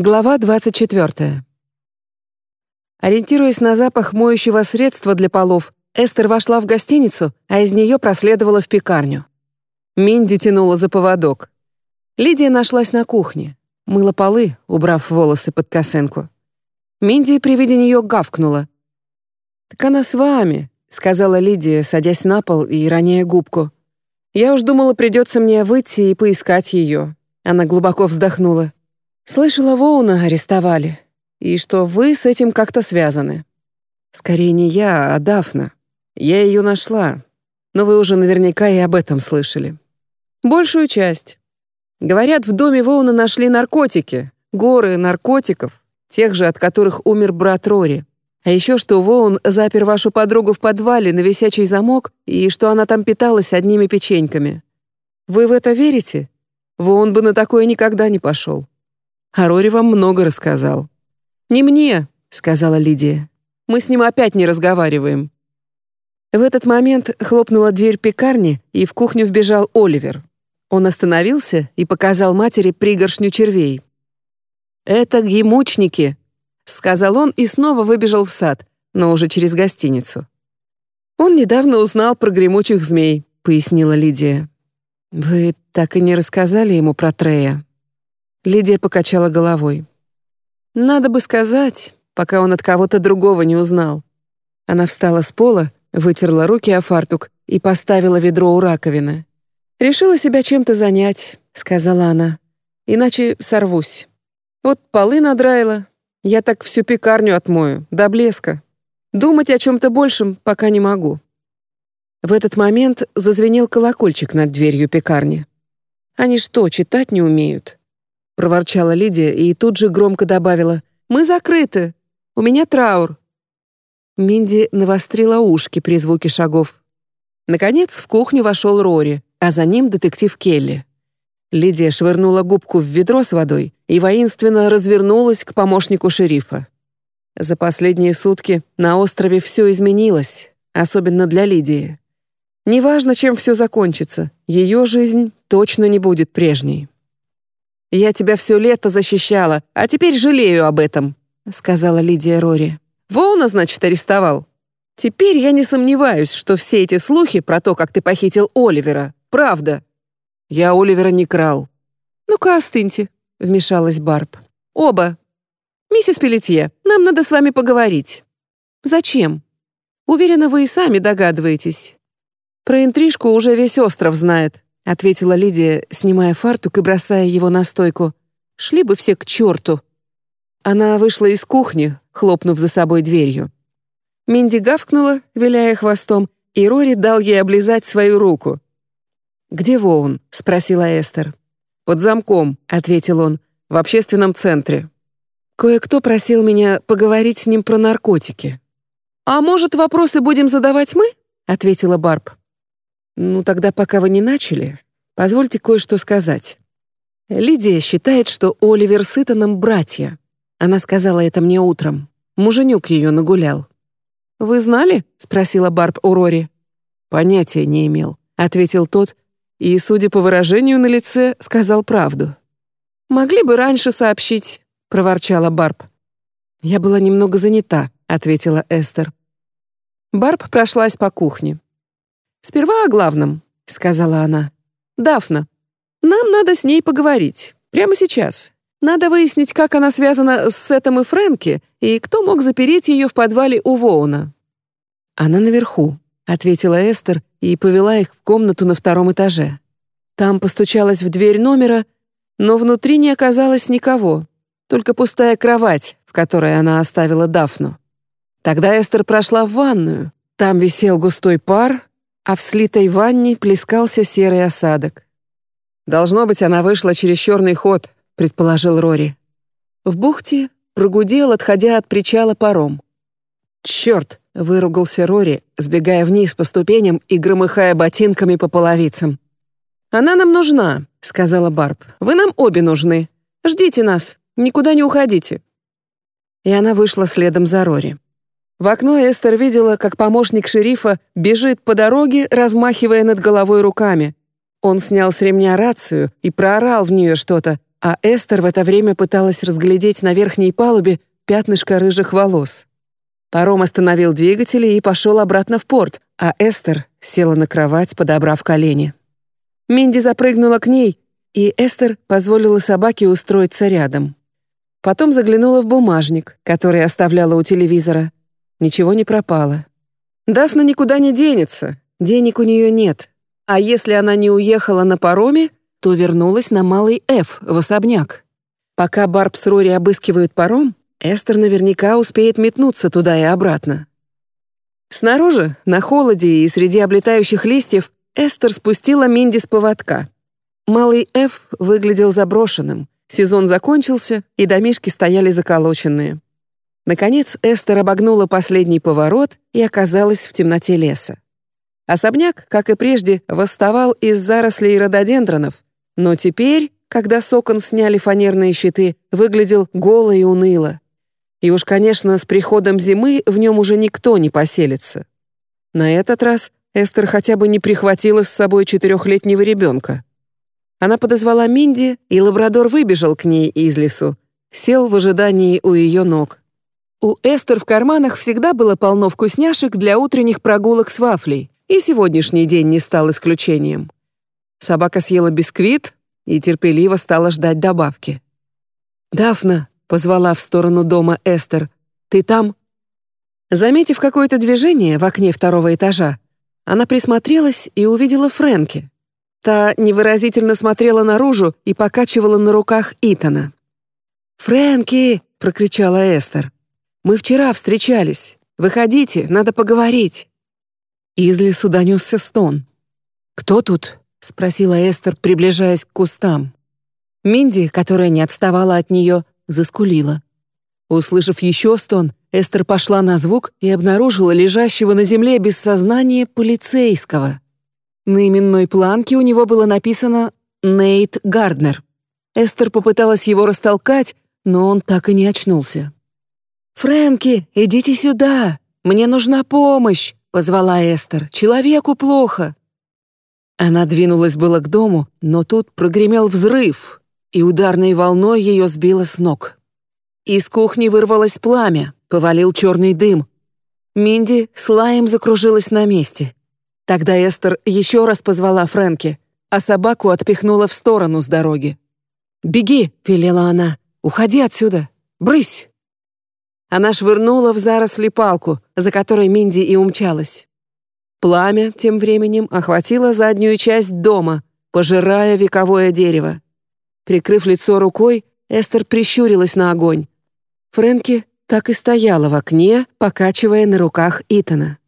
Глава 24. Ориентируясь на запах моющего средства для полов, Эстер вошла в гостиницу, а из нее проследовала в пекарню. Минди тянула за поводок. Лидия нашлась на кухне, мыла полы, убрав волосы под косынку. Минди при виде нее гавкнула. «Так она с вами», — сказала Лидия, садясь на пол и роняя губку. «Я уж думала, придется мне выйти и поискать ее». Она глубоко вздохнула. Слышала, Воуна арестовали, и что вы с этим как-то связаны. Скорее не я, а Дафна. Я ее нашла, но вы уже наверняка и об этом слышали. Большую часть. Говорят, в доме Воуна нашли наркотики, горы наркотиков, тех же, от которых умер брат Рори. А еще что Воун запер вашу подругу в подвале на висячий замок и что она там питалась одними печеньками. Вы в это верите? Воун бы на такое никогда не пошел. А Рори вам много рассказал». «Не мне», — сказала Лидия. «Мы с ним опять не разговариваем». В этот момент хлопнула дверь пекарни, и в кухню вбежал Оливер. Он остановился и показал матери пригоршню червей. «Это гемучники», — сказал он и снова выбежал в сад, но уже через гостиницу. «Он недавно узнал про гремучих змей», — пояснила Лидия. «Вы так и не рассказали ему про Трея?» Лидия покачала головой. Надо бы сказать, пока он от кого-то другого не узнал. Она встала с пола, вытерла руки о фартук и поставила ведро у раковины. «Решила себя чем-то занять», — сказала она. «Иначе сорвусь. Вот полы надраила. Я так всю пекарню отмою, до блеска. Думать о чем-то большем пока не могу». В этот момент зазвенел колокольчик над дверью пекарни. «Они что, читать не умеют?» Проворчала Лидия и тут же громко добавила: "Мы закрыты. У меня траур". Минди навострила ушки при звуке шагов. Наконец в кухню вошел Рори, а за ним детектив Келли. Лидия швырнула губку в ведро с водой и воинственно развернулась к помощнику шерифа. За последние сутки на острове все изменилось, особенно для Лидии. Неважно, чем все закончится, ее жизнь точно не будет прежней. «Я тебя все лето защищала, а теперь жалею об этом», — сказала Лидия Рори. «Воуна, значит, арестовал? Теперь я не сомневаюсь, что все эти слухи про то, как ты похитил Оливера, правда». «Я Оливера не крал». «Ну-ка, остыньте», — вмешалась Барб. «Оба. Миссис Пелетье, нам надо с вами поговорить». «Зачем?» «Уверена, вы и сами догадываетесь. Про интрижку уже весь остров знает ответила Лидия, снимая фартук и бросая его на стойку. Шли бы все к черту. Она вышла из кухни, хлопнув за собой дверью. Минди гавкнула, виляя хвостом, и Рори дал ей облизать свою руку. «Где Воун?» — спросила Эстер. «Под замком», — ответил он, — «в общественном центре». Кое-кто просил меня поговорить с ним про наркотики. «А может, вопросы будем задавать мы?» — ответила Барб. «Ну, тогда, пока вы не начали, позвольте кое-что сказать. Лидия считает, что Оливер с Итаном братья. Она сказала это мне утром. Муженюк ее нагулял». «Вы знали?» — спросила Барб у Рори. «Понятия не имел», — ответил тот, и, судя по выражению на лице, сказал правду. «Могли бы раньше сообщить», — проворчала Барб. «Я была немного занята», — ответила Эстер. Барб прошлась по кухне. «Сперва о главном», — сказала она. «Дафна, нам надо с ней поговорить. Прямо сейчас. Надо выяснить, как она связана с Сетом и Фрэнки, и кто мог запереть ее в подвале у Воуна». «Она наверху», — ответила Эстер и повела их в комнату на втором этаже. Там постучалась в дверь номера, но внутри не оказалось никого, только пустая кровать, в которой она оставила Дафну. Тогда Эстер прошла в ванную. Там висел густой пар, а в слитой ванне плескался серый осадок. «Должно быть, она вышла через черный ход», — предположил Рори. В бухте прогудел, отходя от причала паром. «Черт!» — выругался Рори, сбегая вниз по ступеням и громыхая ботинками по половицам. «Она нам нужна», — сказала Барб. «Вы нам обе нужны. Ждите нас, никуда не уходите». И она вышла следом за Рори. В окно Эстер видела, как помощник шерифа бежит по дороге, размахивая над головой руками. Он снял с ремня рацию и проорал в нее что-то, а Эстер в это время пыталась разглядеть на верхней палубе пятнышко рыжих волос. Паром остановил двигатели и пошел обратно в порт, а Эстер села на кровать, подобрав колени. Минди запрыгнула к ней, и Эстер позволила собаке устроиться рядом. Потом заглянула в бумажник, который оставляла у телевизора. Ничего не пропало. Дафна никуда не денется, денег у нее нет. А если она не уехала на пароме, то вернулась на Малый Ф в особняк. Пока Барб с Рори обыскивают паром, Эстер наверняка успеет метнуться туда и обратно. Снаружи, на холоде и среди облетающих листьев, Эстер спустила Минди с поводка. Малый Ф выглядел заброшенным. Сезон закончился, и домишки стояли заколоченные. Наконец Эстер обогнула последний поворот и оказалась в темноте леса. Особняк, как и прежде, восставал из зарослей рододендронов, но теперь, когда с окон сняли фанерные щиты, выглядел голо и уныло. И уж, конечно, с приходом зимы в нем уже никто не поселится. На этот раз Эстер хотя бы не прихватила с собой четырехлетнего ребенка. Она подозвала Минди, и лабрадор выбежал к ней из лесу, сел в ожидании у ее ног. У Эстер в карманах всегда было полно вкусняшек для утренних прогулок с вафлей, и сегодняшний день не стал исключением. Собака съела бисквит и терпеливо стала ждать добавки. «Дафна», позвала в сторону дома Эстер. «Ты там?» Заметив какое-то движение в окне второго этажа, она присмотрелась и увидела Фрэнки. Та невыразительно смотрела наружу и покачивала на руках Итана. «Фрэнки!» — прокричала Эстер. «Мы вчера встречались. Выходите, надо поговорить». Из лесу донесся стон. «Кто тут?» — спросила Эстер, приближаясь к кустам. Минди, которая не отставала от нее, заскулила. Услышав еще стон, Эстер пошла на звук и обнаружила лежащего на земле без сознания полицейского. На именной планке у него было написано «Нейт Гарднер». Эстер попыталась его растолкать, но он так и не очнулся. «Фрэнки, идите сюда! Мне нужна помощь!» — позвала Эстер. «Человеку плохо!» Она двинулась было к дому, но тут прогремел взрыв, и ударной волной ее сбило с ног. Из кухни вырвалось пламя, повалил черный дым. Минди с лаем закружилась на месте. Тогда Эстер еще раз позвала Фрэнки, а собаку отпихнула в сторону с дороги. «Беги!» — велела она. «Уходи отсюда! Брысь!» Она швырнула в заросли палку, за которой Минди и умчалась. Пламя тем временем охватило заднюю часть дома, пожирая вековое дерево. Прикрыв лицо рукой, Эстер прищурилась на огонь. Фрэнки так и стояла в окне, покачивая на руках Итана.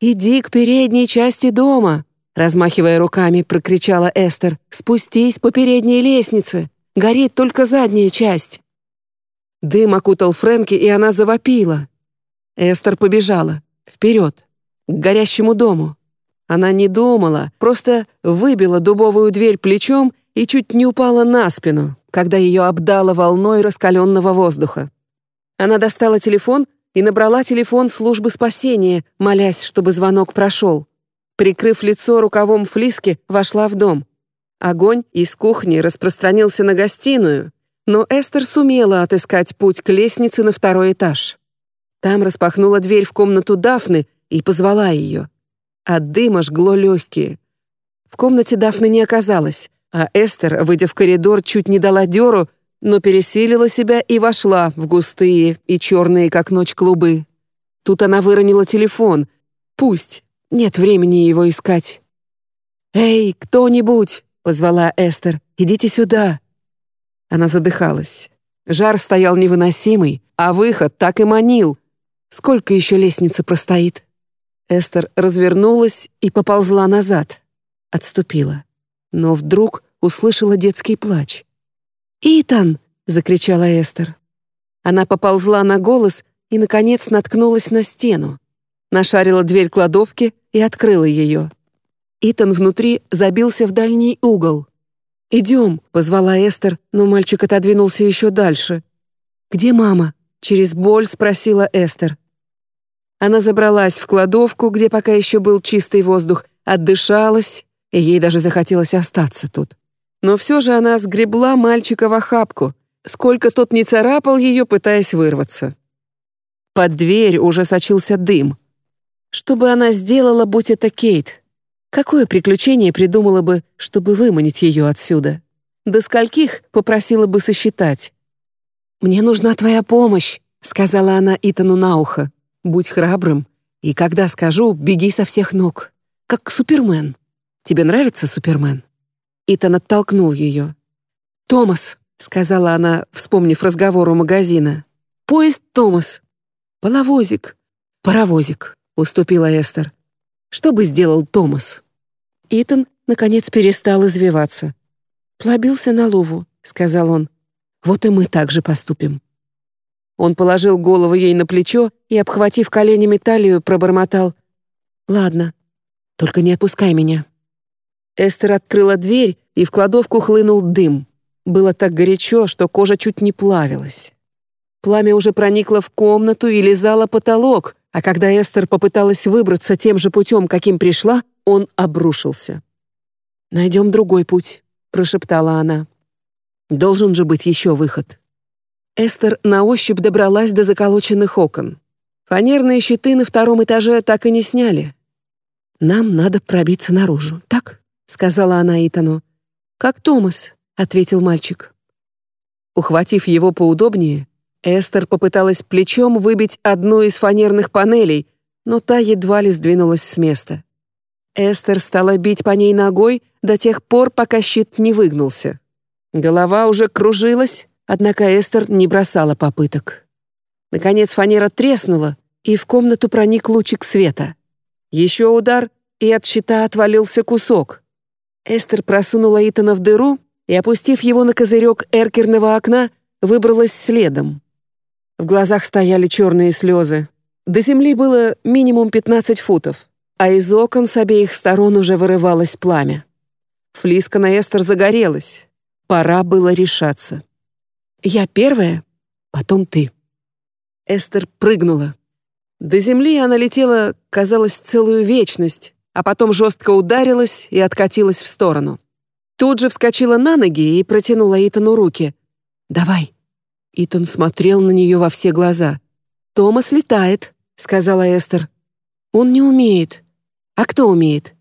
«Иди к передней части дома!» Размахивая руками, прокричала Эстер. «Спустись по передней лестнице! Горит только задняя часть!» Дым окутал Фрэнки, и она завопила. Эстер побежала. Вперед! К горящему дому. Она не думала, просто выбила дубовую дверь плечом и чуть не упала на спину, когда ее обдало волной раскаленного воздуха. Она достала телефон и набрала телефон службы спасения, молясь, чтобы звонок прошел. Прикрыв лицо рукавом флиски, вошла в дом. Огонь из кухни распространился на гостиную, но Эстер сумела отыскать путь к лестнице на второй этаж. Там распахнула дверь в комнату Дафны и позвала ее. От дыма жгло легкие. В комнате Дафны не оказалось. А Эстер, выйдя в коридор, чуть не дала дёру, но пересилила себя и вошла в густые и черные, как ночь, клубы. Тут она выронила телефон. Пусть. Нет времени его искать. «Эй, кто-нибудь!» — позвала Эстер. «Идите сюда!» Она задыхалась. Жар стоял невыносимый, а выход так и манил. Сколько еще лестница простоит? Эстер развернулась и поползла назад. Отступила но вдруг услышала детский плач. «Итан!» — закричала Эстер. Она поползла на голос и, наконец, наткнулась на стену. Нашарила дверь кладовки и открыла ее. Итан внутри забился в дальний угол. «Идем», — позвала Эстер, но мальчик отодвинулся еще дальше. «Где мама?» — через боль спросила Эстер. Она забралась в кладовку, где пока еще был чистый воздух, отдышалась Ей даже захотелось остаться тут. Но все же она сгребла мальчика в охапку, сколько тот не царапал ее, пытаясь вырваться. Под дверь уже сочился дым. Что бы она сделала, будь это Кейт? Какое приключение придумала бы, чтобы выманить ее отсюда? До скольких попросила бы сосчитать? «Мне нужна твоя помощь», — сказала она Итану на ухо. «Будь храбрым, и когда скажу, беги со всех ног, как Супермен. Тебе нравится Супермен?» Итан оттолкнул ее. «Томас», — сказала она, вспомнив разговор у магазина. «Поезд Томас». «Половозик». «Паровозик», — уступила Эстер. «Что бы сделал Томас?» Итан, наконец, перестал извиваться. «Плобился на Луву», — сказал он. «Вот и мы так же поступим». Он положил голову ей на плечо и, обхватив коленями талию, пробормотал. «Ладно, только не отпускай меня». Эстер открыла дверь, и в кладовку хлынул дым. Было так горячо, что кожа чуть не плавилась. Пламя уже проникло в комнату и лизало потолок, а когда Эстер попыталась выбраться тем же путем, каким пришла, он обрушился. «Найдем другой путь», — прошептала она. «Должен же быть еще выход». Эстер на ощупь добралась до заколоченных окон. Фанерные щиты на втором этаже так и не сняли. «Нам надо пробиться наружу, так?» сказала она Итану. «Как Томас», — ответил мальчик. Ухватив его поудобнее, Эстер попыталась плечом выбить одну из фанерных панелей, но та едва ли сдвинулась с места. Эстер стала бить по ней ногой до тех пор, пока щит не выгнулся. Голова уже кружилась, однако Эстер не бросала попыток. Наконец фанера треснула, и в комнату проник лучик света. Еще удар, и от щита отвалился кусок. Эстер просунула Итана в дыру и, опустив его на козырек эркерного окна, выбралась следом. В глазах стояли черные слезы. До земли было минимум 15 футов, а из окон с обеих сторон уже вырывалось пламя. Флиска на Эстер загорелась. Пора было решаться. «Я первая, потом ты». Эстер прыгнула. До земли она летела, казалось, целую вечность, а потом жестко ударилась и откатилась в сторону. Тут же вскочила на ноги и протянула Итану руки. «Давай». Итан смотрел на нее во все глаза. «Томас летает», — сказала Эстер. «Он не умеет». «А кто умеет?»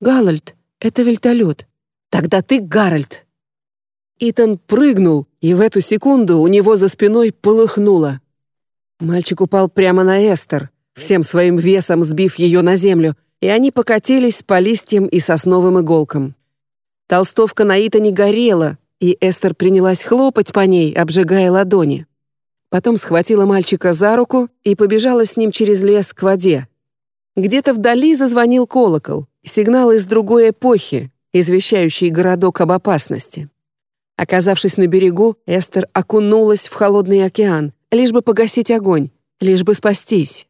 «Галальд. Это вертолет». «Тогда ты Гарольд». Итан прыгнул, и в эту секунду у него за спиной полыхнуло. Мальчик упал прямо на Эстер, всем своим весом сбив ее на землю, и они покатились по листьям и сосновым иголкам. Толстовка Наита не горела, и Эстер принялась хлопать по ней, обжигая ладони. Потом схватила мальчика за руку и побежала с ним через лес к воде. Где-то вдали зазвонил колокол, сигнал из другой эпохи, извещающий городок об опасности. Оказавшись на берегу, Эстер окунулась в холодный океан, лишь бы погасить огонь, лишь бы спастись.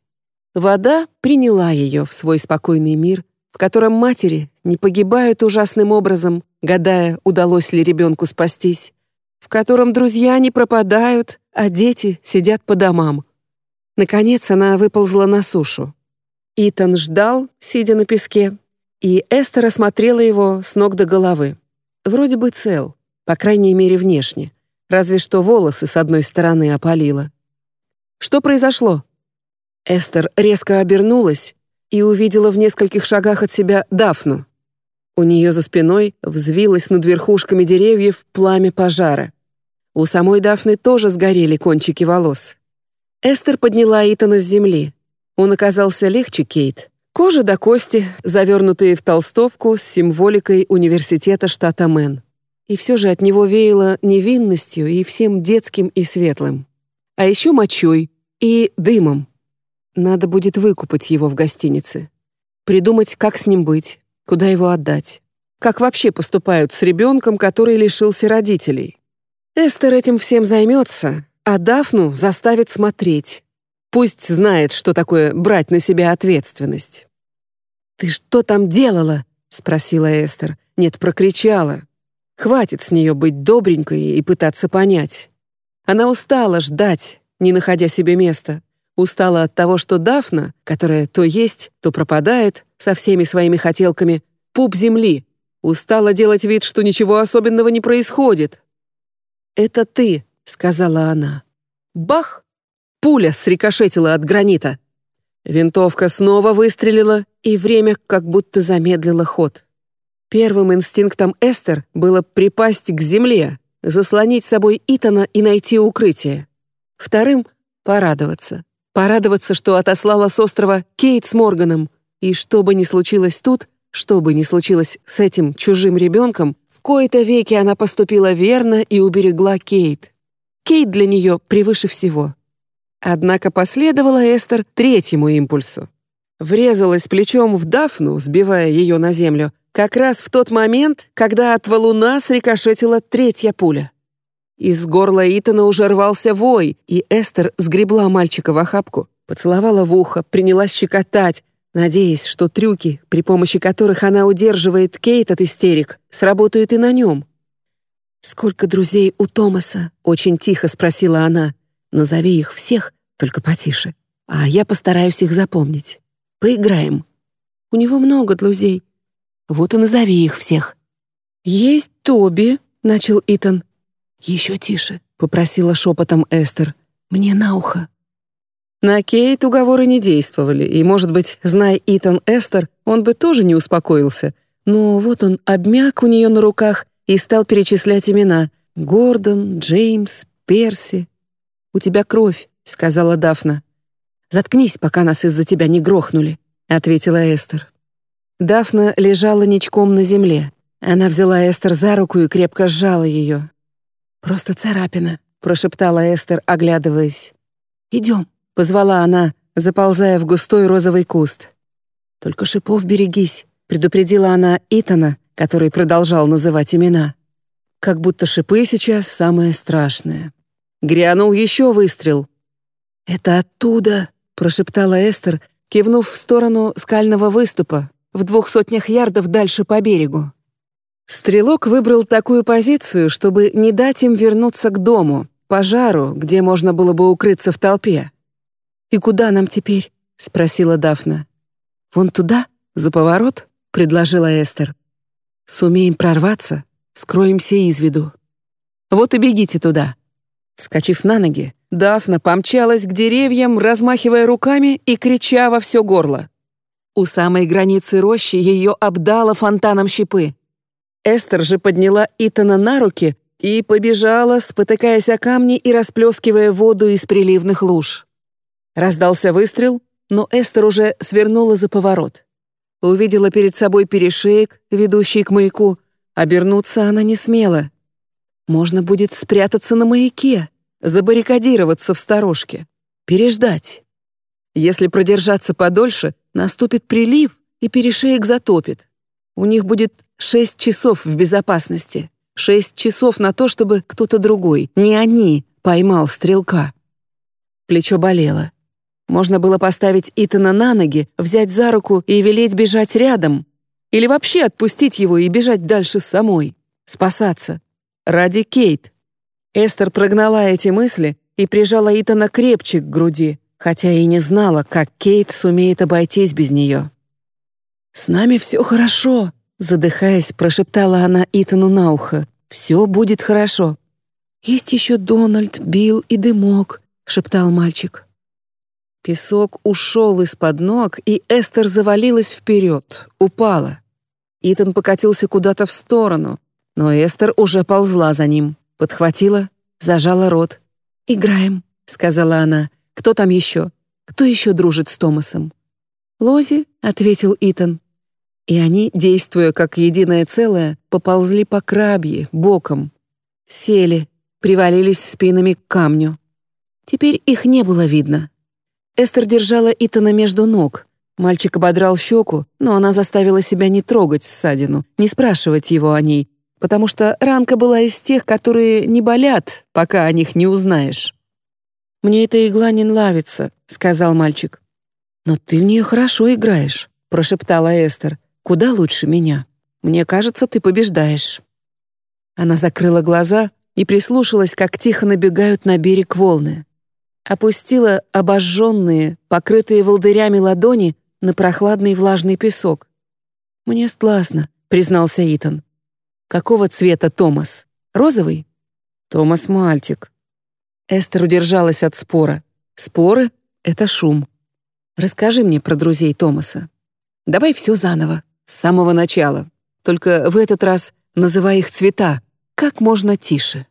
Вода приняла ее в свой спокойный мир, в котором матери не погибают ужасным образом, гадая, удалось ли ребенку спастись, в котором друзья не пропадают, а дети сидят по домам. Наконец она выползла на сушу. Итан ждал, сидя на песке, и Эстер осмотрела его с ног до головы. Вроде бы цел, по крайней мере внешне, разве что волосы с одной стороны опалило. «Что произошло?» Эстер резко обернулась и увидела в нескольких шагах от себя Дафну. У нее за спиной взвилось над верхушками деревьев пламя пожара. У самой Дафны тоже сгорели кончики волос. Эстер подняла Итана с земли. Он оказался легче Кейт. Кожа до кости, завернутые в толстовку с символикой университета штата Мэн. И все же от него веяло невинностью и всем детским и светлым. А еще мочой и дымом. Надо будет выкупать его в гостинице. Придумать, как с ним быть, куда его отдать. Как вообще поступают с ребенком, который лишился родителей. Эстер этим всем займется, а Дафну заставит смотреть. Пусть знает, что такое брать на себя ответственность. «Ты что там делала?» — спросила Эстер. Нет, прокричала. Хватит с нее быть добренькой и пытаться понять. Она устала ждать, не находя себе места. Устала от того, что Дафна, которая то есть, то пропадает, со всеми своими хотелками, пуп земли. Устала делать вид, что ничего особенного не происходит. «Это ты», — сказала она. Бах! Пуля срикошетила от гранита. Винтовка снова выстрелила, и время как будто замедлило ход. Первым инстинктом Эстер было припасть к земле, заслонить собой Итана и найти укрытие. Вторым — порадоваться. Порадоваться, что отослала с острова Кейт с Морганом, и что бы ни случилось тут, что бы ни случилось с этим чужим ребенком, в кои-то веки она поступила верно и уберегла Кейт. Кейт для нее превыше всего. Однако последовала Эстер третьему импульсу. Врезалась плечом в Дафну, сбивая ее на землю, как раз в тот момент, когда от валуна срикошетила третья пуля. Из горла Итана уже рвался вой, и Эстер сгребла мальчика в охапку, поцеловала в ухо, принялась щекотать, надеясь, что трюки, при помощи которых она удерживает Кейт от истерик, сработают и на нем. «Сколько друзей у Томаса?» — очень тихо спросила она. «Назови их всех, только потише, а я постараюсь их запомнить. Поиграем». «У него много друзей». «Вот и назови их всех». «Есть Тоби», — начал Итан. «Еще тише», — попросила шепотом Эстер. «Мне на ухо». На Кейт уговоры не действовали, и, может быть, зная Итан Эстер, он бы тоже не успокоился. Но вот он обмяк у нее на руках и стал перечислять имена. «Гордон, Джеймс, Перси». «У тебя кровь», — сказала Дафна. «Заткнись, пока нас из-за тебя не грохнули», — ответила Эстер. Дафна лежала ничком на земле. Она взяла Эстер за руку и крепко сжала ее. «Просто царапина», — прошептала Эстер, оглядываясь. «Идем», — позвала она, заползая в густой розовый куст. «Только шипов берегись», — предупредила она Итана, который продолжал называть имена. Как будто шипы сейчас самое страшное. Грянул еще выстрел. «Это оттуда», — прошептала Эстер, кивнув в сторону скального выступа, в двух сотнях ярдов дальше по берегу. Стрелок выбрал такую позицию, чтобы не дать им вернуться к дому, пожару, где можно было бы укрыться в толпе. «И куда нам теперь?» — спросила Дафна. «Вон туда, за поворот?» — предложила Эстер. «Сумеем прорваться, скроемся из виду. Вот и бегите туда». Вскочив на ноги, Дафна помчалась к деревьям, размахивая руками и крича во все горло. У самой границы рощи ее обдало фонтаном щепы. Эстер же подняла Итана на руки и побежала, спотыкаясь о камни и расплескивая воду из приливных луж. Раздался выстрел, но Эстер уже свернула за поворот. Увидела перед собой перешеек, ведущий к маяку. Обернуться она не смела. Можно будет спрятаться на маяке, забаррикадироваться в сторожке, переждать. Если продержаться подольше, наступит прилив, и перешеек затопит. У них будет шесть часов в безопасности. Шесть часов на то, чтобы кто-то другой, не они, поймал стрелка. Плечо болело. Можно было поставить Итана на ноги, взять за руку и велеть бежать рядом. Или вообще отпустить его и бежать дальше самой. Спасаться. Ради Кейт. Эстер прогнала эти мысли и прижала Итана крепче к груди, хотя и не знала, как Кейт сумеет обойтись без нее. «С нами все хорошо», — задыхаясь, прошептала она Итану на ухо. «Все будет хорошо». «Есть еще Дональд, Билл и Дымок», — шептал мальчик. Песок ушел из-под ног, и Эстер завалилась вперед, упала. Итан покатился куда-то в сторону, но Эстер уже ползла за ним, подхватила, зажала рот. «Играем», — сказала она. «Кто там еще? Кто еще дружит с Томасом?» «Лози», — ответил Итан. И они, действуя как единое целое, поползли по крабье, боком. Сели, привалились спинами к камню. Теперь их не было видно. Эстер держала Итана между ног. Мальчик ободрал щеку, но она заставила себя не трогать ссадину, не спрашивать его о ней, потому что ранка была из тех, которые не болят, пока о них не узнаешь. «Мне эта игла не нравится», — сказал мальчик. «Но ты в нее хорошо играешь», — прошептала Эстер. «Куда лучше меня? Мне кажется, ты побеждаешь». Она закрыла глаза и прислушалась, как тихо набегают на берег волны опустила обожженные, покрытые волдырями ладони на прохладный влажный песок. «Мне стласно», — признался Итан. Какого цвета Томас? Розовый? Томас мальчик. Эстер удержалась от спора. Споры — это шум. Расскажи мне про друзей Томаса. Давай все заново, с самого начала. Только в этот раз называй их цвета, как можно тише.